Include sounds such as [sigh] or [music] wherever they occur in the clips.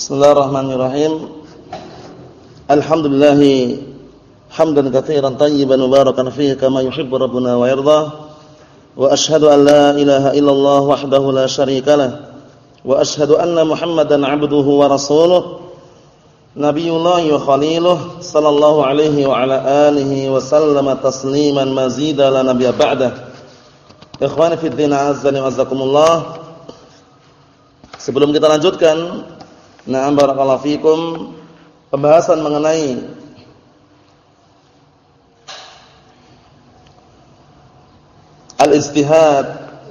Bismillahirrahmanirrahim. Alhamdulillah hamdan katsiran tayyiban mubarakan fihi kama yuhibbu rabbuna wa yarda. Wa ashhadu an la ilaha illallah wahdahu la syarika lah. Wa ashhadu anna Muhammadan 'abduhu wa rasuluh. Nabiyullah wa khaliluh sallallahu alaihi wa ala alihi wa sallama tasliman mazida la nabiyya ba'dah. Ikhwani fi din azza wa jazakumullah. Sebelum kita lanjutkan Na'am barakallahu fikum pembahasan mengenai al-ijtihad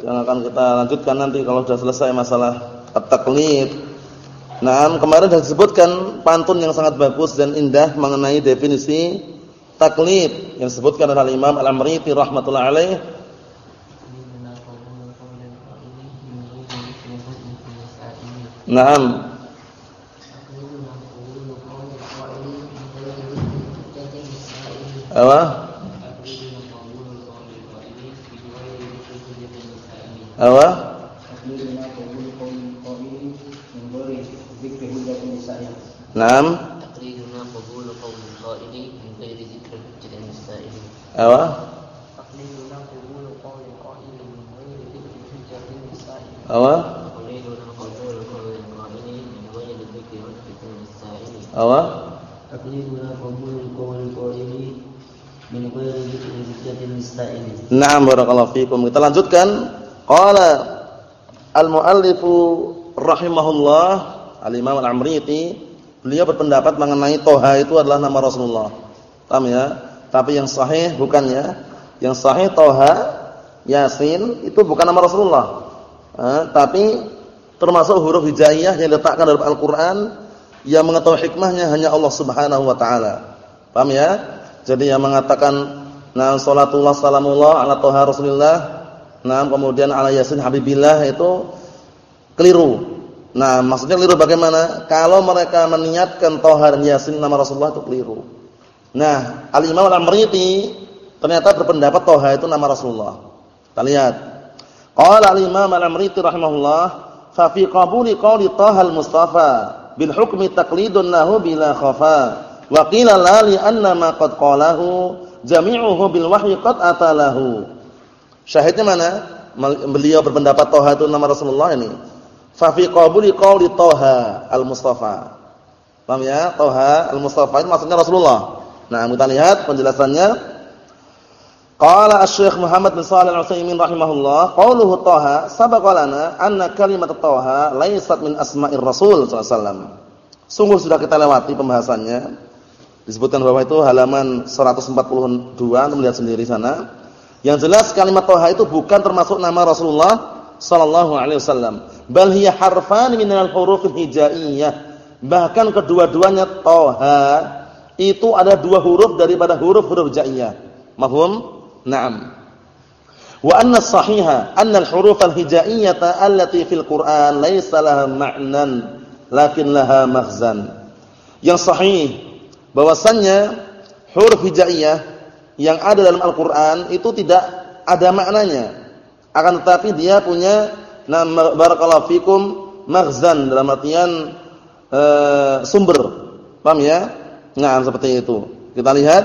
yang akan kita lanjutkan nanti kalau sudah selesai masalah at-taqlid. Nah, kemarin sudah disebutkan pantun yang sangat bagus dan indah mengenai definisi taklid yang disebutkan oleh Imam Al-Amriti rahimatullah alaih. Naam, apa? Apa? Apa Naam barakallahu fikum. Kita lanjutkan. Qala al-muallifu rahimahullah al-Imam al-Amriti beliau berpendapat mengenai toha itu adalah nama Rasulullah. Paham ya? Tapi yang sahih bukan ya. Yang sahih toha Yasin itu bukan nama Rasulullah. Eh, tapi termasuk huruf hijaiyah yang diletakkan dalam Al-Qur'an yang mengetahui hikmahnya hanya Allah Subhanahu wa taala. Paham ya? Jadi yang mengatakan nah salatullah salamullah ala toha Rasulillah, nah kemudian ala Yasin Habibillah itu keliru. Nah, maksudnya keliru bagaimana? Kalau mereka meniatkan toha dan Yasin nama Rasulullah itu keliru. Nah, Al-Imam Al-Amriti ternyata berpendapat toha itu nama Rasulullah. Kita lihat. Qala Al-Imam Al-Amriti rahimahullah, fa fi qabuli qawli Taha Al-Mustafa bil hukmi taqlidun lahu bila khafa. Wa qila la li anna ma qad qalahu jami'uhu bil wahyi qad atalahu. Syahidnya mana? Beliau berpendapat Toha itu nama Rasulullah ini. Fa fi qabuli qawli Toha al-Mustafa. Paham ya? Toha al-Mustafa itu maksudnya Rasulullah. Nah, kita lihat penjelasannya. Qala Asy-Syaikh Muhammad bin Shalih Al-Utsaimin rahimahullah, qauluhu Toha sabaqa lana anna kalimat Toha laysat min asma'ir Rasul sallallahu alaihi wasallam. Sungguh sudah kita lewati pembahasannya Disebutkan bahwa itu halaman 142, Anda melihat sendiri sana. Yang jelas kalimat toha itu bukan termasuk nama Rasulullah sallallahu alaihi wasallam, bal hiya harfan minal huruf hijaiyah. Bahkan kedua-duanya toha itu ada dua huruf daripada huruf-huruf hijaiyah. Mahum? Naam. Wa anna sahiha anna al-huruf al-hijaiyata allati fil Qur'an laysa laha ma'nan lakin laha maghzan. Yang sahih bahwasannya huruf hijaiyah yang ada dalam Al-Qur'an itu tidak ada maknanya. Akan tetapi dia punya nama barakallahu fikum maghzan dalam artian e, sumber. Paham ya? Nah, seperti itu. Kita lihat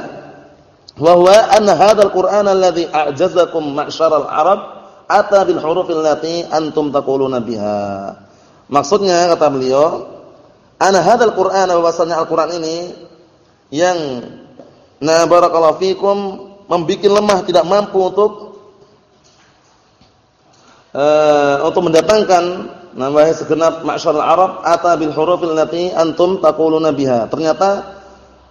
wa huwa anna hadzal Qur'an alladhi a'jazakum ma'syaral Arab ata bil hurufil lati antum taquluna biha. Maksudnya kata beliau, ana hadzal Qur'an bahwasanya Al-Qur'an ini yang na barakallahu fikum membuat lemah tidak mampu untuk uh, untuk mendatangkan nama segenap masyarakat Arab ata bil hurufil lati antum taquluna biha. Ternyata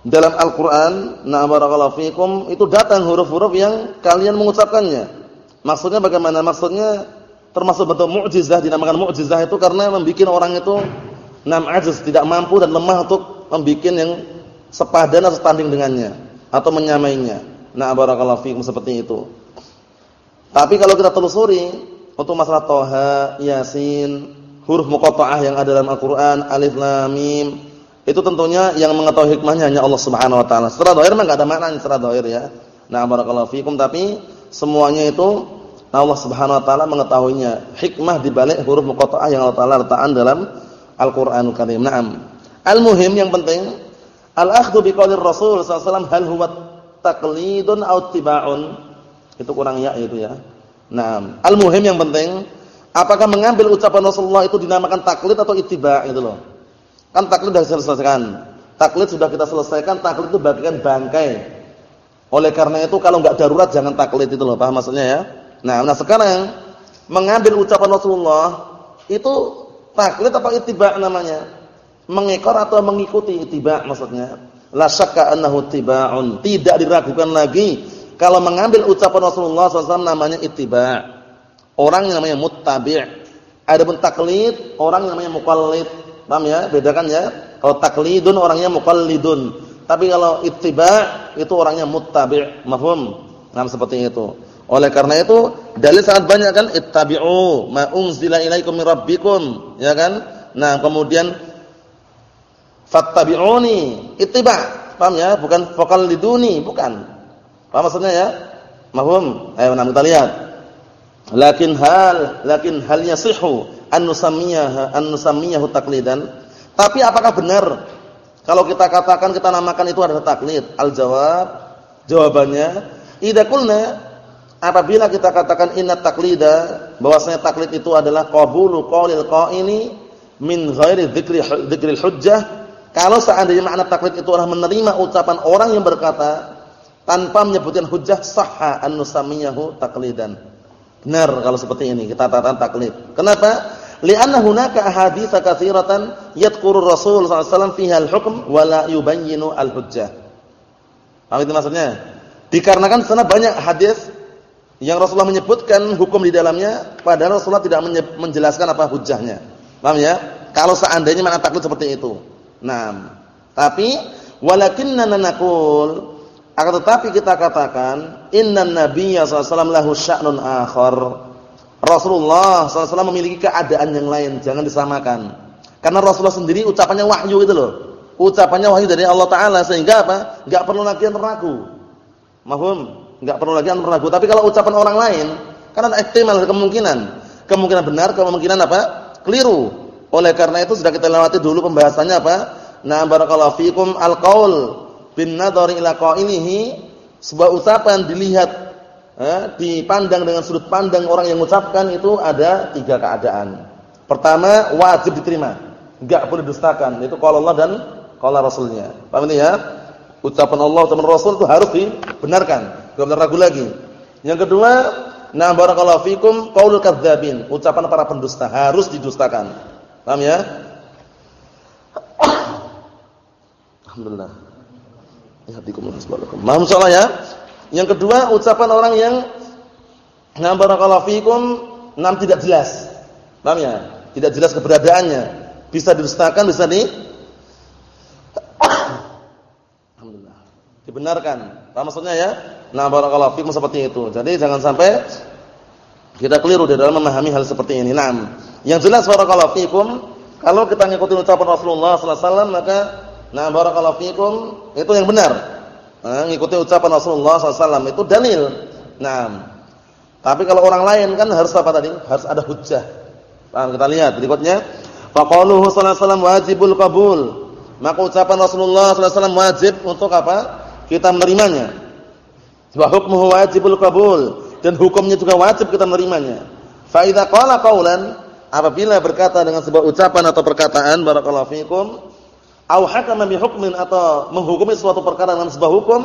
dalam Al-Qur'an na barakallahu fikum itu datang huruf-huruf yang kalian mengucapkannya. Maksudnya bagaimana? Maksudnya termasuk bentuk mukjizah dinamakan mukjizah itu karena membuat orang itu nam ajiz tidak mampu dan lemah untuk membuat yang sepadan atau setanding dengannya atau menyamainya. Nah, barakallahu fikum seperti itu. Tapi kalau kita telusuri untuk masalah Toha, Yasin, huruf muqatta'ah yang ada dalam Al-Qur'an, alif lam mim, itu tentunya yang mengetahui hikmahnya hanya Allah Subhanahu wa taala. Secara zahir memang enggak ada maknanya secara zahir ya. Nah, barakallahu fikum tapi semuanya itu Allah Subhanahu wa taala mengetahuinya. Hikmah di balik huruf muqatta'ah yang Allah taala letakkan dalam Al-Qur'anul Karim. Naam. Al-muhim yang penting al-akhdhu biqaulir Rasul sallallahu hal huwa taqlidun aw tiba'un. Itu kurang ya itu ya. Naam. Al-muhim yang penting apakah mengambil ucapan Rasulullah itu dinamakan taklid atau ittiba' itu loh. Kan taklid sudah selesaikan. Taklid sudah kita selesaikan, taklid itu bagian bangkai. Oleh karena itu kalau enggak darurat jangan taklid itu loh, paham maksudnya ya? Nah, nah sekarang mengambil ucapan Rasulullah itu taklid apa ittiba namanya? Mengekor atau mengikuti ittiba maksudnya. La syakka annahu ittiba'un. Tidak diragukan lagi kalau mengambil ucapan Rasulullah SAW namanya ittiba. Orang yang namanya muttabi'. Adapun taklid, orang yang namanya muqallid. Paham ya? Bedakan ya. Kalau taklidun orangnya muqallidun. Tapi kalau ittiba' itu orangnya muttabi'. Mafhum? Nah, seperti itu. Oleh karena itu dalil sangat banyak kan ittabi'u ma unzila ilaikum min rabbikum, ya kan? Nah, kemudian fattabi'uni, ittiba'. Paham ya? Bukan faqalliduni, bukan. Paham maksudnya ya? Mahum? Ayo nah kita lihat. Lakin hal, lakin hal yasihu an nusammiyaha an nusammiyahu taqlidan. Tapi apakah benar kalau kita katakan kita namakan itu adalah taklid? Al-jawab, jawabannya idza qulna apabila kita katakan inna taklida bahwasanya taklid itu adalah qabulu qaulil qaili min ghairi dzikri dzikril hujjah kalau seandainya makna taklid itu adalah menerima ucapan orang yang berkata tanpa menyebutkan hujjah sahha an nusamiyahu taklidan benar kalau seperti ini kita katakan taklid kenapa li'anna hunaka ahadits katsiratan yadhkuru rasul sallallahu alaihi wasallam fiha al-hukm wa la yubayyinu al-hujjah apa itu maksudnya dikarenakan sana banyak hadis yang Rasulullah menyebutkan hukum di dalamnya padahal Rasulullah tidak menjelaskan apa hujahnya. Paham ya? Kalau seandainya mana taklid seperti itu. Nah, tapi walakinna naqul akan tetapi kita katakan innan nabiyya sallallahu lahu sya'nun akhar. Rasulullah SAW memiliki keadaan yang lain, jangan disamakan. Karena Rasulullah sendiri ucapannya wahyu itu loh. Ucapannya wahyu dari Allah taala sehingga apa? Enggak perlu lagi ragu. Mahum? Enggak perlu lagi antum ragu. Tapi kalau ucapan orang lain, kan ada kemungkinan. Kemungkinan benar, kemungkinan apa? Keliru. Oleh karena itu sudah kita lewati dulu pembahasannya apa? Nah, barakallahu fikum al-qaul bin nadhari ila qailihi sebuah ucapan dilihat eh, dipandang dengan sudut pandang orang yang mengucapkan itu ada tiga keadaan. Pertama, wajib diterima. Enggak boleh dustakan. Itu qala Allah dan qala Rasulnya. Paham ini ya? Ucapan Allah ucapan Rasul itu harus dibenarkan. Enggak ragu lagi. Yang kedua, na barakallahu fikum qaulul kadzdzabin, ucapan para pendusta harus didustakan. Paham ya? Alhamdulillah. Ya hadikum subhanakum. Mahum salah ya. Yang kedua, ucapan orang yang na barakallahu fikum nam tidak jelas. Paham ya? Tidak jelas keberadaannya. Bisa didustakan, bisa di Alhamdulillah. Dibenarkan. Paham maksudnya ya? Nah, barakallahu fikum seperti itu. Jadi jangan sampai kita keliru di dalam memahami hal seperti ini. Nah, yang jelas barakallahu fikum, kalau kita ngikutin ucapan Rasulullah sallallahu alaihi wasallam maka nah barakallahu fikum itu yang benar. Nah, ngikuti ucapan Rasulullah sallallahu alaihi wasallam itu dalil. Nah, tapi kalau orang lain kan harus apa tadi? Harus ada hujjah. Nah, kita lihat berikutnya. Faqaluhu sallallahu alaihi wasallam wajibul qabul. Maka ucapan Rasulullah sallallahu alaihi wasallam wajib untuk apa? Kita menerimanya. Wa hukmuhu wajibul qabul dan hukumnya juga wajib kita menerimanya. Fa idza qala qaulan apabila berkata dengan sebuah ucapan atau perkataan barakallahu fikum au hakama bi hukmin atau menghukumi suatu perkara dengan sebuah hukum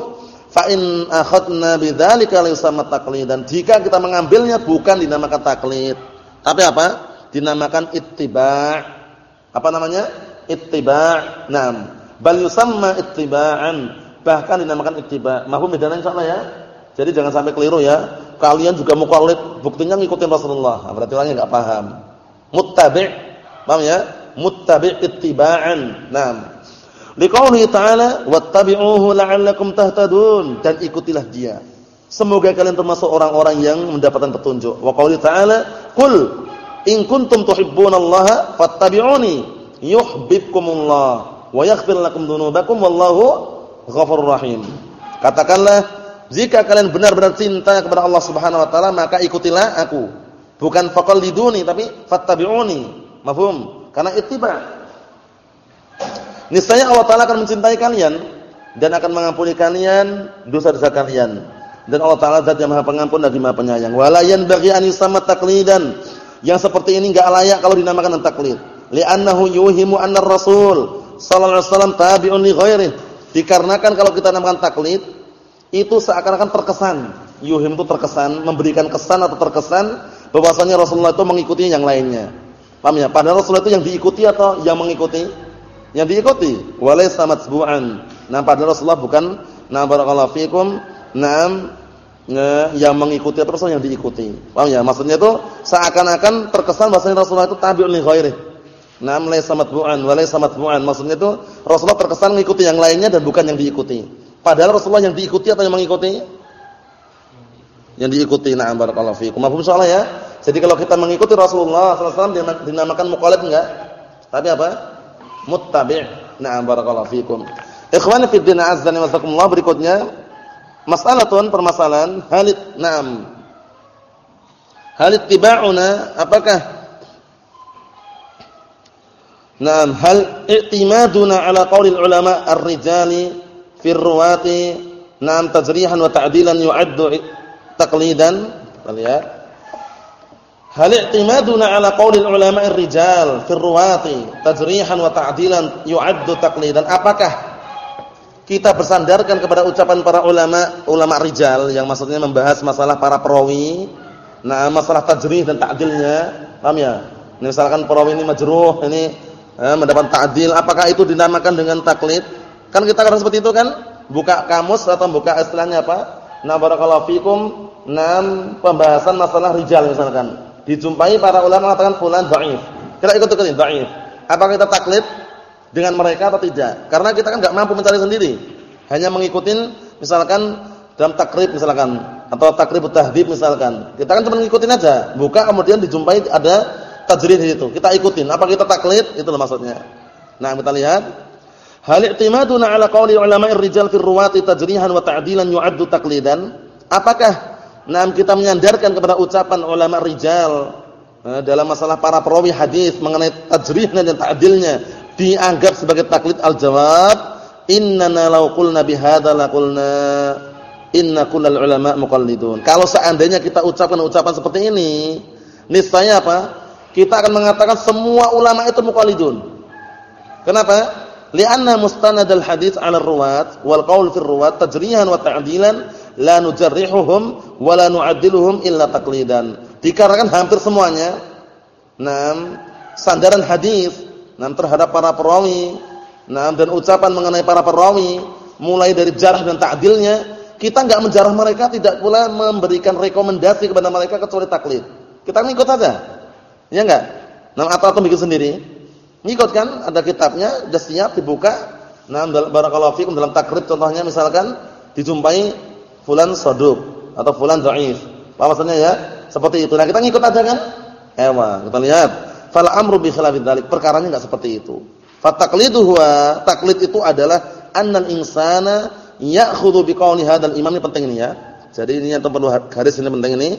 fa in akhadna bidzalika laysa taqlidan jika kita mengambilnya bukan dinamakan taklid tapi apa dinamakan ittiba' apa namanya ittiba' nam bal yusamma ittiba'an bahkan dinamakan ittiba. Mahfum bedanya insyaallah ya. Jadi jangan sampai keliru ya. Kalian juga muqallid, buktinya ngikutin Rasulullah. Berarti orangnya enggak paham. Muttabi', paham ya? Muttabi' ittiba'an. Naam. Liqaulihi ta'ala wattabi'uhu la'allakum tahtadun dan ikutilah dia. Semoga kalian termasuk orang-orang yang mendapatkan petunjuk. Wa qauli ta'ala, "Qul in kuntum tuhibbunallaha fattabi'uni yuhibbukumullah wa yaghfir lakum dzunubakum wallahu Ghafurur Rahim. Katakanlah, jika kalian benar-benar cinta kepada Allah Subhanahu wa taala, maka ikutilah aku. Bukan faqalliduni tapi fattabi'uni. Mafhum? Karena ittiba. Niscaya Allah Taala akan mencintai kalian dan akan mengampuni kalian dosa-dosa kalian. Dan Allah Taala Zat yang Maha Pengampun lagi Maha Penyayang. Walayan bagi anisama taklidan. Yang seperti ini enggak layak kalau dinamakan taklid. Li'annahu yuhimu anna Rasul sallallahu alaihi wasallam tabi'un li ghairihi. Dikarenakan kalau kita namakan taklid itu seakan-akan terkesan. Yuhim itu terkesan, memberikan kesan atau terkesan bahwasanya Rasulullah itu mengikuti yang lainnya. Paham ya? Padahal Rasulullah itu yang diikuti atau yang mengikuti? Yang diikuti. Walaysa matsbu'an. Nah, padahal Rasulullah bukan na barakallahu fikum, nam yang mengikuti atau Rasul yang diikuti. Paham ya? Maksudnya itu seakan-akan terkesan bahwasanya Rasulullah itu tabi'un li ghairihi. Nam laysa matbu'an wa matbu'an. Maksudnya itu Rasulullah terkesan mengikuti yang lainnya dan bukan yang diikuti. Padahal Rasulullah yang diikuti atau yang mengikuti? Yang diikuti. Na'am barakallahu fiikum. Mafhum soalnya ya? Jadi kalau kita mengikuti Rasulullah wasallam dinamakan muqallid enggak? Tapi apa? Muttabi'. Na'am barakallahu fiikum. Ikhwani fi din azza wa jalla berikutnya masalah permasalahan halit na'am. Halit tiba'una apakah Naam, hal i'timaduna ala qaulil ulama ar-rijali fi ruwati naam tajrihan wa ta'dilan yu'addu taqlidan. Lihat. Hal i'timaduna ala qaulil ulama ar-rijal fi ruwati tajrihan wa ta'dilan yu'addu taqlidan. Apakah kita bersandarkan kepada ucapan para ulama ulama rijal yang maksudnya membahas masalah para perawi, nah masalah tajrih dan ta'dilnya, paham ya? Misalkan perawi ini majruh, ini eh, mendapat ta'dil, apakah itu dinamakan dengan taklid? Kan kita kan seperti itu kan? Buka kamus atau buka istilahnya apa? Na barakallahu fikum, nam pembahasan masalah rijal misalkan. Dijumpai para ulama mengatakan fulan dhaif. Kita ikut-ikutin dhaif. Apakah kita taklid dengan mereka atau tidak? Karena kita kan enggak mampu mencari sendiri. Hanya mengikuti misalkan dalam takrib misalkan atau takribut tahdhib misalkan. Kita kan cuma ngikutin aja. Buka kemudian dijumpai ada tajrid itu. Kita ikutin. Apa kita taklid? Itu maksudnya. Nah, kita lihat. Hal i'timaduna ala qawli ulama'ir rijal fi ruwati tajrihan wa ta'dilan yu'addu taqlidan? Apakah nah kita menyandarkan kepada ucapan ulama rijal nah, dalam masalah para perawi hadis mengenai tajrihnya dan ta'dilnya dianggap sebagai taklid al-jawab innana law qulna bihadza laqulna inna kullal ulama muqallidun. Kalau seandainya kita ucapkan ucapan seperti ini, niscaya apa? kita akan mengatakan semua ulama itu muqallidun. Kenapa? Lianna mustanadal hadis 'ala ruwat wal qaul fi ruwat tajrihan wa ta'dilan la nujarrihuhum wa la nu'addiluhum illa taqlidan. Dikarenakan hampir semuanya enam sandaran hadis enam terhadap para perawi, enam dan ucapan mengenai para perawi mulai dari jarah dan ta'dilnya kita enggak menjarah mereka tidak pula memberikan rekomendasi kepada mereka kecuali taklid. Kita ngikut saja. Ya enggak? Nah, atau atau bikin sendiri. Ngikut kan? Ada kitabnya, sudah siap dibuka. Nah, barakallahu fikum dalam takrib contohnya misalkan dijumpai fulan saduq atau fulan dhaif. Apa maksudnya ya? Seperti itu. Nah, kita ngikut aja kan? Ewa, kita lihat. Fal amru bi khilafid dzalik. Perkaranya enggak seperti itu. Fataqlidu huwa, taklid itu adalah annal insana ya'khudhu biqauli hadzal imam ini penting ini ya. Jadi ini yang perlu garis ini penting ini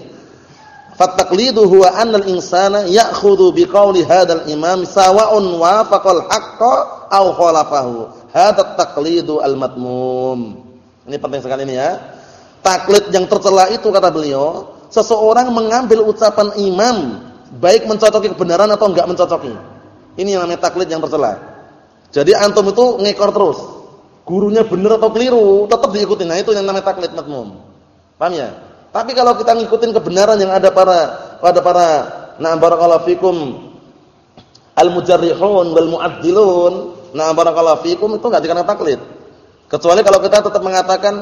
Fattaqlidu huwa anna al-insana ya'khudhu biqauli hadzal imam sawa'un wafaqal haqqa aw khalafahu. Hadza taqlidu al-matmum. Ini penting sekali ini ya. Taklid yang tercela itu kata beliau, seseorang mengambil ucapan imam baik mencocoki kebenaran atau enggak mencocoki. Ini yang namanya taklid yang tercela. Jadi antum itu ngekor terus. Gurunya benar atau keliru, tetap diikuti. Nah, itu yang namanya taklid matmum. Paham ya? Tapi kalau kita ngikutin kebenaran yang ada para pada para na'am barakallahu fikum al-mujarrihun wal mu'addilun, na'am barakallahu fikum itu enggak dikatakan taklid. Kecuali kalau kita tetap mengatakan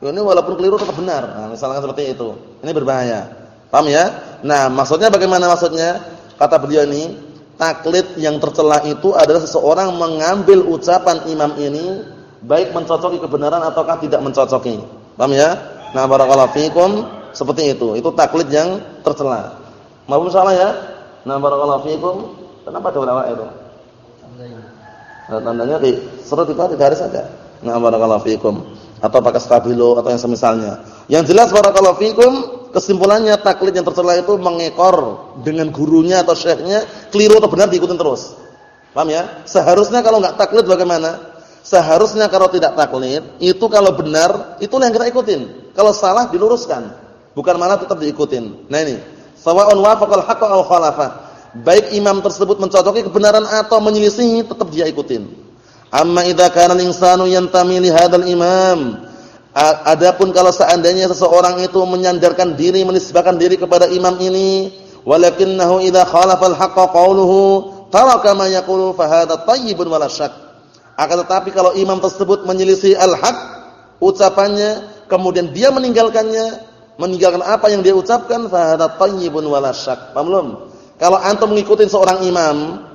ini walaupun keliru tetap benar. Nah, misalnya seperti itu. Ini berbahaya. Paham ya? Nah, maksudnya bagaimana maksudnya? Kata beliau ini, taklid yang tercela itu adalah seseorang mengambil ucapan imam ini baik mencocoki kebenaran ataukah tidak mencocoki. Paham ya? Nah, barakallahu fikum seperti itu. Itu taklid yang tercela. Mahfum salah ya? Nah, barakallahu fikum. Kenapa ada ulama itu? Nah, tandanya di surat itu di garis saja. Nah, barakallahu fikum. Atau pakai stabilo atau yang semisalnya. Yang jelas barakallahu fikum, kesimpulannya taklid yang tercela itu mengekor dengan gurunya atau syekhnya, keliru atau benar diikutin terus. Paham ya? Seharusnya kalau enggak taklid bagaimana? Seharusnya kalau tidak taklid, itu kalau benar, itulah yang kita ikutin. Kalau salah diluruskan. Bukan malah tetap diikutin. Nah ini, sawa'un wafaqal haqqa aw khalafa. Baik imam tersebut mencocoki kebenaran atau menyelisihi, tetap dia ikutin. Amma idza kana al-insanu yantami li hadzal imam. Adapun kalau seandainya seseorang itu menyandarkan diri, menisbahkan diri kepada imam ini, walakinnahu idza khalafa al-haqqa qawluhu taraka ma yaqulu fa hadha tayyibun wala syak. Akan tetapi kalau imam tersebut menyelisih al-haq ucapannya, kemudian dia meninggalkannya, meninggalkan apa yang dia ucapkan fa tayyibun wala syak. Paham belum? Kalau antum mengikuti seorang imam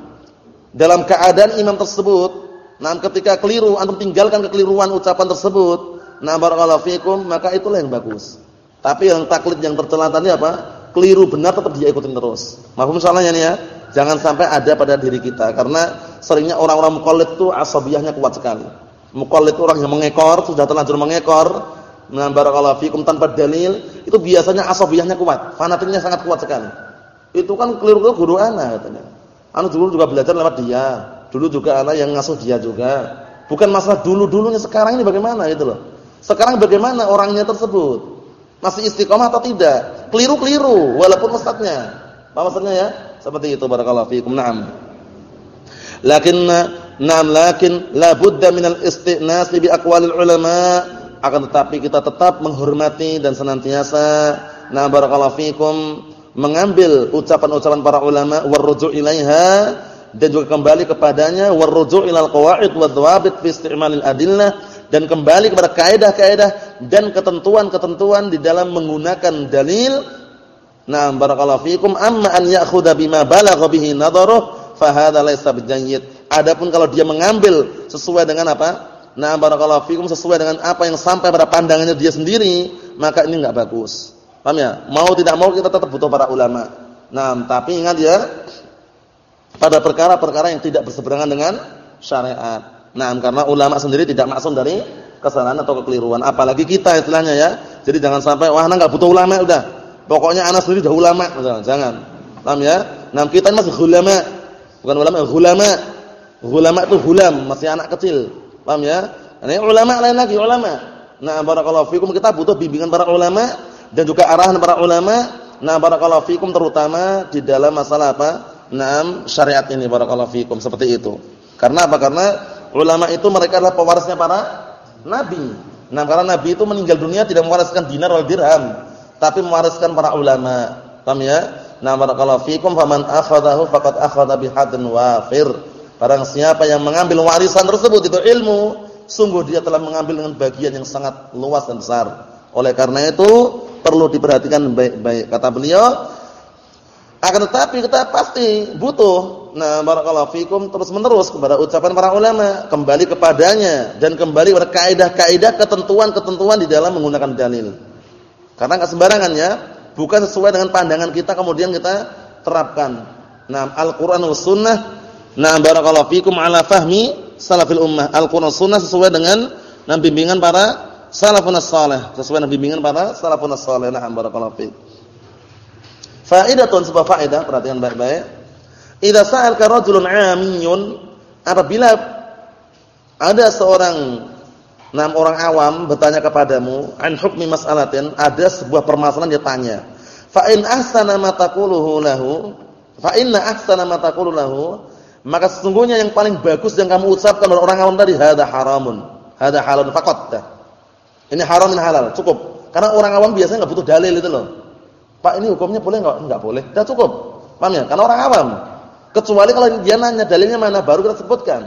dalam keadaan imam tersebut, nah ketika keliru antum tinggalkan kekeliruan ucapan tersebut, nah barakallahu fikum, maka itulah yang bagus. Tapi yang taklid yang tercela tadi apa? Keliru benar tetap dia ikutin terus. Mahfum salahnya nih ya? Jangan sampai ada pada diri kita karena seringnya orang-orang mukallid itu asabiyahnya kuat sekali. Mukallid orang yang mengekor, sudah terlanjur mengekor, nah barakallahu fikum tanpa dalil, itu biasanya asabiyahnya kuat, fanatiknya sangat kuat sekali. Itu kan keliru-keliru guru ana katanya. Anu dulu juga belajar lewat dia. Dulu juga ana yang ngasuh dia juga. Bukan masalah dulu-dulunya sekarang ini bagaimana gitu loh. Sekarang bagaimana orangnya tersebut? Masih istiqomah atau tidak? Keliru-keliru walaupun ustadznya. Apa maksudnya ya? Seperti itu barakallahu fiikum. Naam. Lakin na'am lakin la budda minal isti'nas bi aqwalil ulama akan tetapi kita tetap menghormati dan senantiasa nah barakallahu fiikum mengambil ucapan-ucapan para ulama warruju' ilaiha dan juga kembali kepadanya warruju' ilal qawaid wa dhawabit fi isti'malil adillah dan kembali kepada kaidah-kaidah dan ketentuan-ketentuan di dalam menggunakan dalil Nah, barakallahu fikum amma an ya'khudha bima balagha bihi nadharuh fa hadha laysa bijayyid. Adapun kalau dia mengambil sesuai dengan apa? Nah, barakallahu fikum sesuai dengan apa yang sampai pada pandangannya dia sendiri, maka ini enggak bagus. Paham ya? Mau tidak mau kita tetap butuh para ulama. Nah, tapi ingat ya pada perkara-perkara yang tidak berseberangan dengan syariat. Nah, karena ulama sendiri tidak maksum dari kesalahan atau kekeliruan, apalagi kita istilahnya ya. Jadi jangan sampai wah enggak butuh ulama udah. Pokoknya anak sendiri sudah ulama, jangan. Paham ya? Nah, kita ini masih ulama. Bukan ulama, ulama. Ulama itu hulam, masih anak kecil. Paham ya? Ini ulama lain lagi, ulama. Nah, barakallahu fikum kita butuh bimbingan para ulama dan juga arahan para ulama. Nah, barakallahu fikum terutama di dalam masalah apa? Naam syariat ini barakallahu fikum seperti itu. Karena apa? Karena ulama itu mereka adalah pewarisnya para nabi. Nah, karena nabi itu meninggal dunia tidak mewariskan dinar wal dirham tapi mewariskan para ulama. Paham ya? Nah, barakallahu fikum faman akhadahu faqad akhadha bihadin wafir. Barang siapa yang mengambil warisan tersebut itu ilmu, sungguh dia telah mengambil dengan bagian yang sangat luas dan besar. Oleh karena itu, perlu diperhatikan baik-baik. Kata beliau, akan tetapi kita pasti butuh nah barakallahu fikum terus-menerus kepada ucapan para ulama, kembali kepadanya dan kembali kepada kaidah-kaidah ketentuan-ketentuan di dalam menggunakan dalil. Karena enggak sembarangan ya, bukan sesuai dengan pandangan kita kemudian kita terapkan. Nah, Al-Qur'an was sunnah, nah barakallahu fikum ala fahmi salafil ummah. Al-Qur'an sunnah sesuai dengan nah bimbingan para salafun salih, sesuai dengan bimbingan para salafun salih. Nah, barakallahu fik. Faidatun sebuah faedah, perhatikan baik-baik. Idza sa'alka rajulun 'amiyun, apabila ada seorang enam orang awam bertanya kepadamu an hukmi mas'alatin, ada sebuah permasalahan dia tanya. Fa in ahsana ma taquluhu lahu, fa inna ahsana ma lahu, maka sesungguhnya yang paling bagus yang kamu ucapkan oleh orang awam tadi hada haramun, hada halalun faqat. Ini haram ini halal, cukup. Karena orang awam biasanya enggak butuh dalil itu loh. Pak ini hukumnya boleh enggak? Enggak boleh. Dah cukup. Paham ya? Karena orang awam. Kecuali kalau dia nanya dalilnya mana baru kita sebutkan.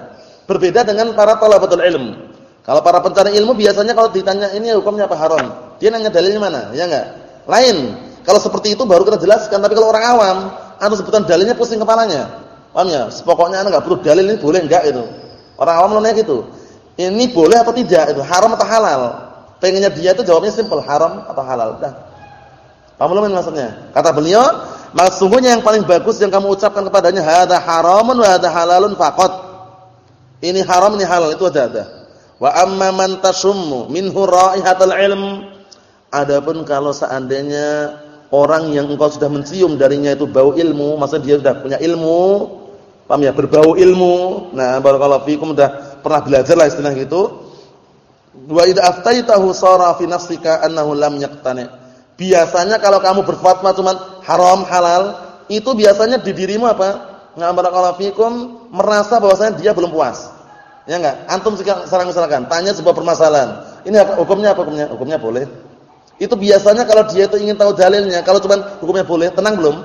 Berbeda dengan para talabatul ilm. Kalau para pencari ilmu biasanya kalau ditanya ini hukumnya apa haram, dia nanya dalilnya mana, ya enggak? Lain. Kalau seperti itu baru kita jelaskan, tapi kalau orang awam, atau sebutan dalilnya pusing kepalanya. Paham ya? Pokoknya anda enggak perlu dalil ini boleh enggak itu. Orang awam nanya gitu. Ini boleh atau tidak itu, haram atau halal? Pengennya dia itu jawabnya simpel, haram atau halal. Dah. Paham belum maksudnya? Kata beliau, maksudnya yang paling bagus yang kamu ucapkan kepadanya hadza haramun wa hadza halalun faqat. Ini haram, ini halal, itu aja ada. Wa amma man tasummu minhu raihatul ilm. Adapun kalau seandainya orang yang engkau sudah mencium darinya itu bau ilmu, maksudnya dia sudah punya ilmu, Paham ya? Berbau ilmu. Nah, barakallahu fikum udah pernah belajar lah istilah gitu. Wa idza aftaitahu sara fi nafsika annahu lam yaqtani. Biasanya kalau kamu berfatwa cuman haram halal, itu biasanya di dirimu apa? Nah, barakallahu fikum merasa bahwasanya dia belum puas. Ya enggak? Antum sekarang misalkan tanya sebuah permasalahan. Ini hukumnya apa hukumnya? Hukumnya boleh. Itu biasanya kalau dia itu ingin tahu dalilnya, kalau cuman hukumnya boleh, tenang belum?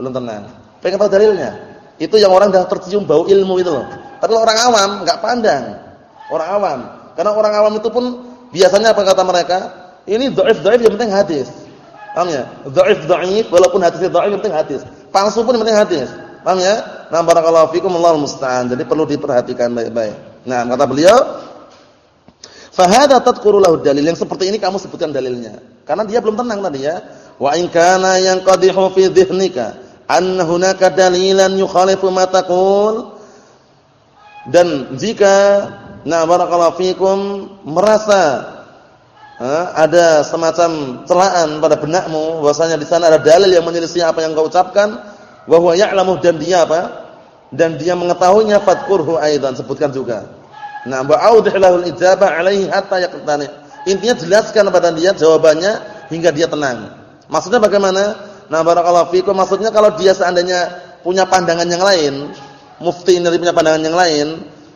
Belum tenang. Pengen tahu dalilnya. Itu yang orang dah tercium bau ilmu itu loh. Tapi orang awam enggak pandang. Orang awam. Karena orang awam itu pun biasanya apa kata mereka? Ini dhaif-dhaif yang penting hadis. Paham ya? Dhaif-dhaif walaupun hadisnya dhaif yang penting hadis. Palsu pun yang penting hadis. Paham ya? Nah, barakallahu fikum Allahul musta'an. Jadi perlu diperhatikan baik-baik. Nah, kata beliau, fa hadza tadhkuru lahu dalil. Yang seperti ini kamu sebutkan dalilnya. Karena dia belum tenang tadi ya. Wa in kana yanqadihu fi dhihnika an hunaka dalilan yukhalifu ma taqul dan jika nah barakallahu fikum merasa ada semacam celaan pada benakmu bahwasanya di sana ada dalil yang menyelisih apa yang kau ucapkan wa huwa ya'lamu dan dia apa? Dan dia mengetahuinya fadkurhu aidan sebutkan juga. Nah wa lahul ijabah alaihi hatta yaqtani. Intinya jelaskan kepada dia jawabannya hingga dia tenang. Maksudnya bagaimana Nah, barakallahu fikum maksudnya kalau dia seandainya punya pandangan yang lain, mufti ini punya pandangan yang lain,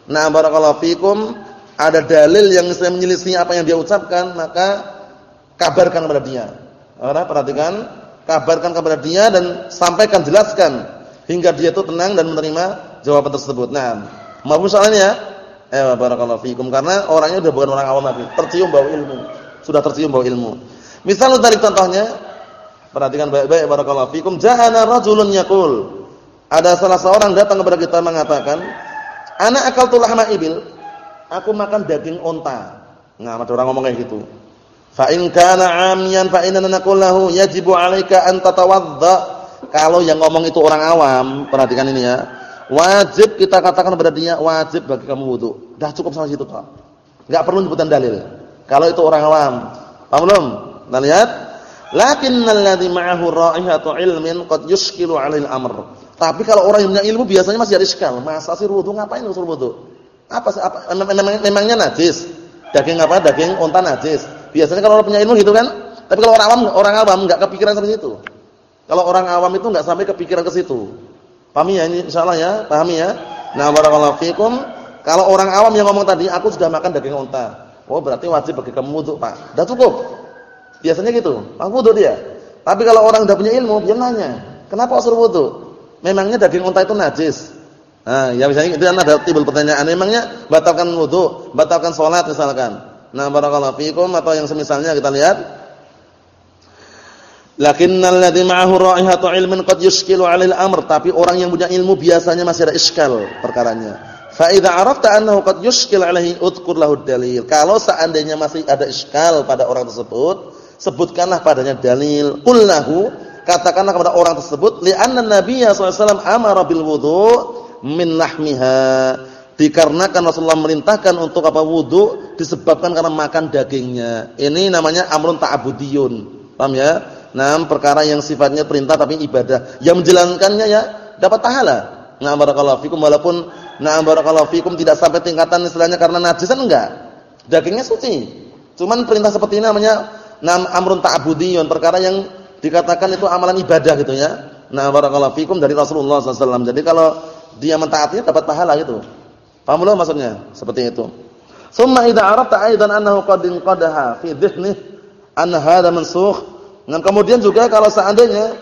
nah barakallahu fikum ada dalil yang saya menyelisih apa yang dia ucapkan, maka kabarkan kepada dia. Orang perhatikan, kabarkan kepada dia dan sampaikan jelaskan hingga dia itu tenang dan menerima jawaban tersebut. Nah, maaf soalnya ya. Eh barakallahu fikum karena orangnya udah bukan orang awam lagi, tercium bau ilmu. Sudah tercium bau ilmu. Misal dari contohnya Perhatikan baik-baik barakallahu fikum. Ja'ana rajulun yaqul. Ada salah seorang datang kepada kita mengatakan, "Ana akaltu lahma ibil." Aku makan daging onta. Nah, ada orang ngomong kayak gitu. Fa in kana 'amiyan fa inna naqul lahu yajibu 'alaika an tatawadda. Kalau yang ngomong itu orang awam, perhatikan ini ya. Wajib kita katakan kepada dia wajib bagi kamu wudu. Dah cukup sama situ, Pak. Enggak perlu nyebutan dalil. Kalau itu orang awam. Paham belum? Nah, lihat Lakinnal ladzi ma'ahu ra'ihatu ilmin qad yushkilu 'alil amr. Tapi kalau orang yang punya ilmu biasanya masih ada iskal. Masa sih wudu ngapain usul wudu? Apa, apa memangnya najis? Daging apa? Daging unta najis. Biasanya kalau orang punya ilmu gitu kan. Tapi kalau orang awam orang awam enggak kepikiran sampai situ. Kalau orang awam itu enggak sampai kepikiran ke situ. Pahami ya ini insyaallah ya? Pahami ya? Nah, barakallahu fikum. Kalau orang awam yang ngomong tadi, aku sudah makan daging unta. Oh, berarti wajib bagi kamu wudu, Pak. Sudah cukup. Biasanya gitu. Pas wudu dia. Tapi kalau orang udah punya ilmu, dia nanya, "Kenapa asal wudu?" Memangnya daging unta itu najis? Nah, ya misalnya itu kan ada timbul pertanyaan, memangnya batalkan wudu, batalkan salat misalkan. Nah, barakallahu fikum atau yang semisalnya kita lihat. Lakinnal ladzi ma'ahu ra'ihatu ilmin qad yushkilu 'alil amr, tapi orang yang punya ilmu biasanya masih ada iskal perkaranya. Fa idza arafta annahu qad yushkil 'alaihi udhkur lahu dalil. Kalau seandainya masih ada iskal pada orang tersebut, sebutkanlah padanya dalil. Qullahu, katakanlah kepada orang tersebut, li'anna Nabiyya SAW amara bil wudu min lahmiha. Dikarenakan Rasulullah merintahkan untuk apa wudu disebabkan karena makan dagingnya. Ini namanya amrun ta'budiyun. Paham ya? Nah, perkara yang sifatnya perintah tapi ibadah. Yang menjalankannya ya dapat pahala. Nah, barakallahu fikum walaupun nah barakallahu fikum tidak sampai tingkatan istilahnya karena najisan enggak. Dagingnya suci. Cuman perintah seperti ini namanya nam amrun ta'budiyun, perkara yang dikatakan itu amalan ibadah gitu ya. Nah, barakallahu fikum dari Rasulullah SAW. Jadi kalau dia mentaatinya dapat pahala gitu. Paham belum maksudnya? Seperti itu. Summa idza arafta aidan annahu qad inqadaha fi dhihni anna hadha mansukh. Dan kemudian juga kalau seandainya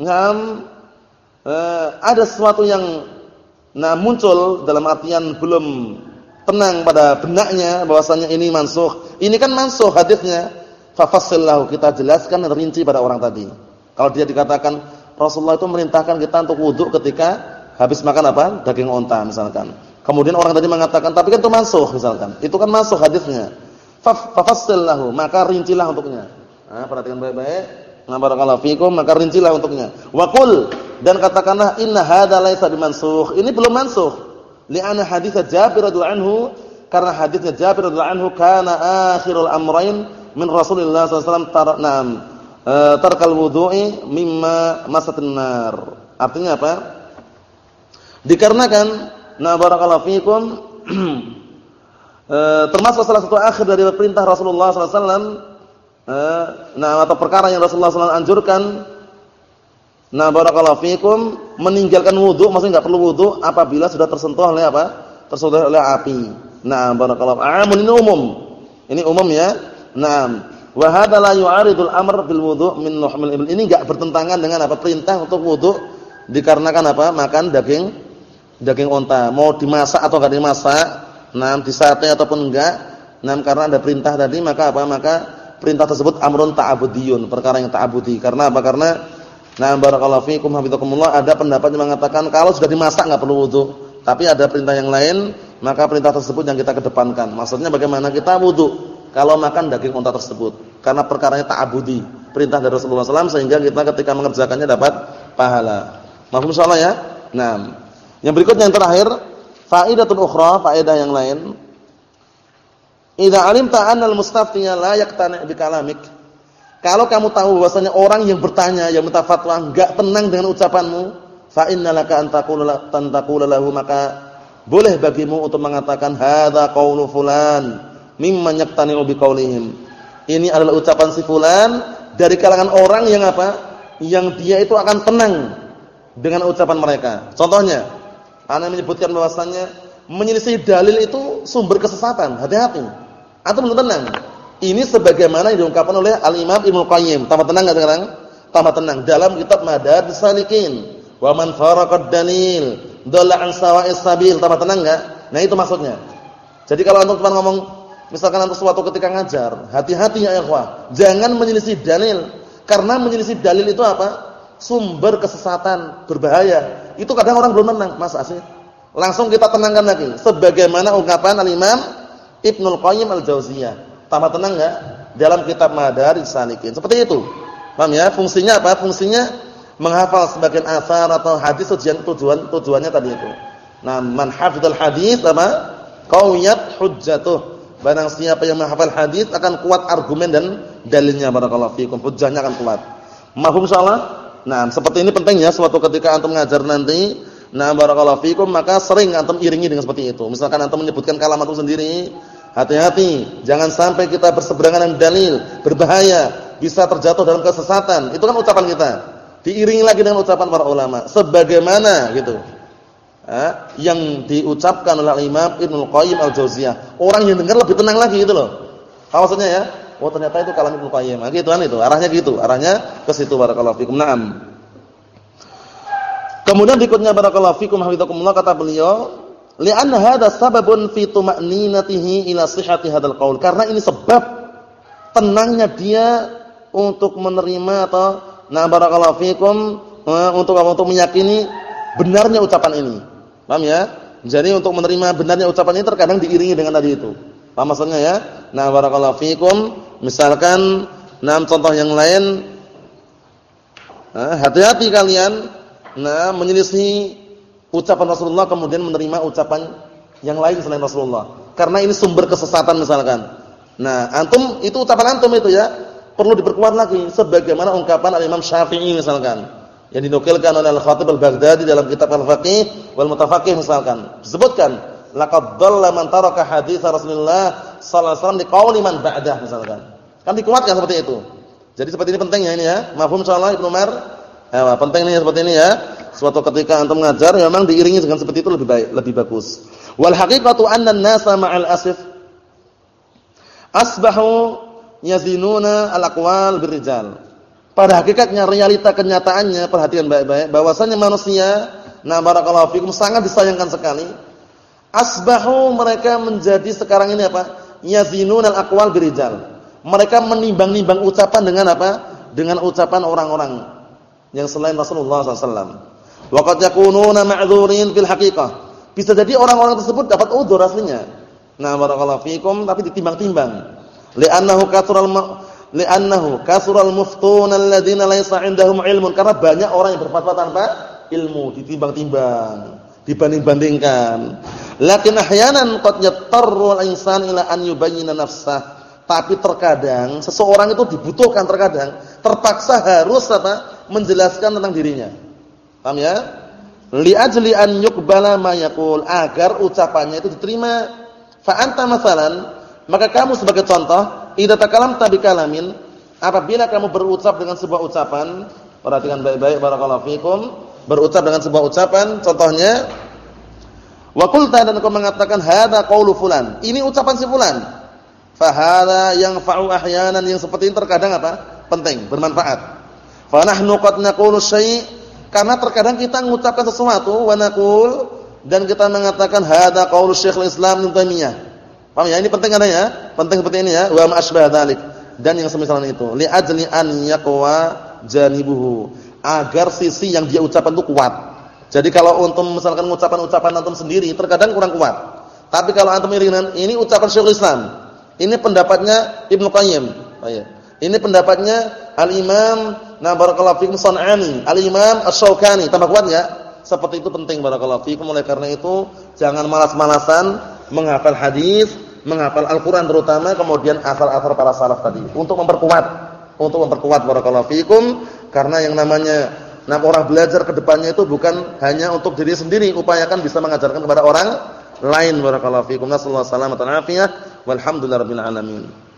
ngam eh, ada sesuatu yang nah muncul dalam artian belum tenang pada benaknya bahwasanya ini mansukh. Ini kan mansukh hadisnya fafassillahu kita jelaskan rinci pada orang tadi. Kalau dia dikatakan Rasulullah itu merintahkan kita untuk wudhu ketika habis makan apa? Daging onta misalkan. Kemudian orang tadi mengatakan tapi kan itu mansuh misalkan. Itu kan mansuh hadisnya. Fafassillahu maka rincilah untuknya. Nah, perhatikan baik-baik. Barakallahu fikum maka rincilah untuknya. Wa qul dan katakanlah inna hadza laisa bimansukh. Ini belum mansuh. Li'anna hadits Jabir radhiyallahu anhu karena hadisnya Jabir radhiyallahu anhu kana akhirul amrayn min Rasulullah SAW taraknam e, tarkal wudu'i mimma masatin nar. Artinya apa? Dikarenakan na barakallahu fikum eh, [clears throat] termasuk salah satu akhir dari perintah Rasulullah wasallam eh, nah atau perkara yang Rasulullah SAW anjurkan nah barakallahu fikum meninggalkan wudu maksudnya enggak perlu wudu apabila sudah tersentuh oleh apa? tersentuh oleh api. Nah barakallahu amun ini umum. Ini umum ya. Nah Wa hadza la yu'aridul amr bil wudu' min nuhmil ibil. Ini enggak bertentangan dengan apa perintah untuk wudu dikarenakan apa? Makan daging daging unta. Mau dimasak atau enggak dimasak, nah disate ataupun enggak, nah karena ada perintah tadi maka apa? Maka perintah tersebut amrun ta'abudiyun, perkara yang ta'abudi. Karena apa? Karena nah barakallahu fikum hafizakumullah ada pendapat yang mengatakan kalau sudah dimasak enggak perlu wudu. Tapi ada perintah yang lain, maka perintah tersebut yang kita kedepankan. Maksudnya bagaimana kita wudu? Kalau makan daging unta tersebut. Karena perkaranya ta'abudi. Perintah dari Rasulullah SAW sehingga kita ketika mengerjakannya dapat pahala. Mahfum insyaallah ya? Nah yang berikutnya yang terakhir faidatun ukhra faedah yang lain. Idza alimta anna al-mustaftiya la yaqtani' kalamik. Kalau kamu tahu bahwasanya orang yang bertanya yang minta fatwa enggak tenang dengan ucapanmu fa innalaka an taqula lahu maka boleh bagimu untuk mengatakan hadza qaulu fulan mimman yaqtani'u biqaulihim. Ini adalah ucapan si fulan dari kalangan orang yang apa? Yang dia itu akan tenang dengan ucapan mereka. Contohnya, ana menyebutkan bahwasannya menyelisih dalil itu sumber kesesatan. Hati-hati. Atau belum tenang. Ini sebagaimana yang diungkapkan oleh Al-Imam Ibnu Qayyim. Tambah tenang enggak sekarang? Tambah tenang dalam kitab Madad Salikin. Wa man faraqad dalil dhalla an sawa'is sabil. Tambah tenang enggak? Nah itu maksudnya. Jadi kalau antum cuma ngomong Misalkan antum suatu ketika ngajar, hati-hati ya ikhwah, jangan menyelisih dalil. Karena menyelisih dalil itu apa? Sumber kesesatan, berbahaya. Itu kadang orang belum tenang, Mas Asih. Langsung kita tenangkan lagi. Sebagaimana ungkapan Al-Imam Ibnul Qayyim Al-Jauziyah. Tambah tenang enggak? Dalam kitab Madaris Salikin. Seperti itu. Paham ya? Fungsinya apa? Fungsinya menghafal sebagian asar atau hadis tujuan tujuan tujuannya tadi itu. Nah, man hafizal hadis apa? Qawiyat hujjatuh Barang siapa yang menghafal hadis akan kuat argumen dan dalilnya barakallahu fikum. Hujjahnya akan kuat. Mahum salah? Nah, seperti ini penting ya suatu ketika antum mengajar nanti, nah barakallahu fikum maka sering antum iringi dengan seperti itu. Misalkan antum menyebutkan kalimat itu sendiri, hati-hati, jangan sampai kita berseberangan dengan dalil, berbahaya, bisa terjatuh dalam kesesatan. Itu kan ucapan kita. Diiringi lagi dengan ucapan para ulama. Sebagaimana gitu yang diucapkan oleh Imam Ibnu Qayyim Al-Jauziyah. Orang yang dengar lebih tenang lagi gitu loh. Apa maksudnya ya? Oh ternyata itu kalam Ibnu Qayyim. Nah, gitu kan itu. Arahnya gitu. Arahnya ke situ barakallahu fikum. Naam. Kemudian berikutnya barakallahu fikum hafizakumullah kata beliau, "Li'anna hadha sababun fi tuma'ninatihi ila sihhati hadzal qaul." Karena ini sebab tenangnya dia untuk menerima atau nah barakallahu fikum eh, untuk untuk meyakini benarnya ucapan ini. Paham ya? Jadi untuk menerima benarnya ucapan ini terkadang diiringi dengan tadi itu. Paham maksudnya ya? Nah, barakallahu fikum. Misalkan enam contoh yang lain nah, hati-hati kalian nah menyelisih ucapan Rasulullah kemudian menerima ucapan yang lain selain Rasulullah. Karena ini sumber kesesatan misalkan. Nah, antum itu ucapan antum itu ya perlu diperkuat lagi sebagaimana ungkapan Al-Imam Syafi'i misalkan yang dinukilkan oleh Al-Khatib Al-Baghdadi dalam kitab Al-Faqih wal Mutafaqih misalkan. Disebutkan laqad dhalla man taraka hadits Rasulullah sallallahu alaihi wasallam liqauli man ba'dah misalkan. Kan dikuatkan seperti itu. Jadi seperti ini pentingnya ini ya. Mafhum insyaallah Ibnu Umar? Ya penting ini seperti ini ya. Suatu ketika antum mengajar memang diiringi dengan seperti itu lebih baik lebih bagus. Wal haqiqatu anna an-nasa ma'al asif. Asbahu yazinuna al-aqwal birrijal pada hakikatnya realita kenyataannya perhatikan baik-baik bahwasanya manusia nah barakallahu fikum sangat disayangkan sekali. Asbahu mereka menjadi sekarang ini apa? Yazinun al-aqwal birijal. Mereka menimbang-nimbang ucapan dengan apa? Dengan ucapan orang-orang yang selain Rasulullah SAW. Waqad yakununa ma'dzurin fil haqiqah. Bisa jadi orang-orang tersebut dapat udzur aslinya. Nah barakallahu fikum tapi ditimbang-timbang. Li'annahu kathural li'annahu kasural muftun alladziina laisa 'indahum ilmun. Karena banyak orang yang berfatwa tanpa ilmu ditimbang-timbang dibanding-bandingkan. Lakin ahyanan qad yattarru al-insan ila an yubayyana nafsah. Tapi terkadang seseorang itu dibutuhkan terkadang terpaksa harus apa? Menjelaskan tentang dirinya. Paham ya? Li ajli an yuqbala ma yaqul. Agar ucapannya itu diterima. Fa anta masalan maka kamu sebagai contoh idza takalamta bi kalamin apabila kamu berucap dengan sebuah ucapan perhatikan baik-baik barakallahu fikum berucap dengan sebuah ucapan contohnya wa qulta dan kau mengatakan hadza qaulu fulan. Ini ucapan si fulan. Fa hadza yanfa'u ahyanan yang seperti ini terkadang apa? Penting bermanfaat. Fa nahnu qad naqulu Karena terkadang kita mengucapkan sesuatu wa naqul dan kita mengatakan hadza qaulu Syekhul Islam Ibnu. Paham ya? Ini penting ada ya? Penting seperti ini ya. Wa ma asbah dzalik. Dan yang semisal itu, li ajli an yaqwa janibuhu, agar sisi yang dia ucapkan itu kuat. Jadi kalau untuk misalkan ucapan-ucapan antum sendiri terkadang kurang kuat. Tapi kalau antum iringan, ini ucapan Syekhul Islam. Ini pendapatnya Ibnu Qayyim. Oh ya. Ini pendapatnya Al-Imam Nah barakallahu fikum San'ani, Al-Imam Asy-Syaukani, tambah kuat ya? Seperti itu penting barakallahu fikum oleh karena itu jangan malas-malasan menghafal hadis, menghafal Al-Qur'an terutama kemudian asal-asal para salaf tadi untuk memperkuat, untuk memperkuat barakallahu fikum karena yang namanya nah orang belajar ke depannya itu bukan hanya untuk diri sendiri, upayakan bisa mengajarkan kepada orang lain barakallahu fikum. Nasallahu salamatan afiyah walhamdulillahirabbil alamin.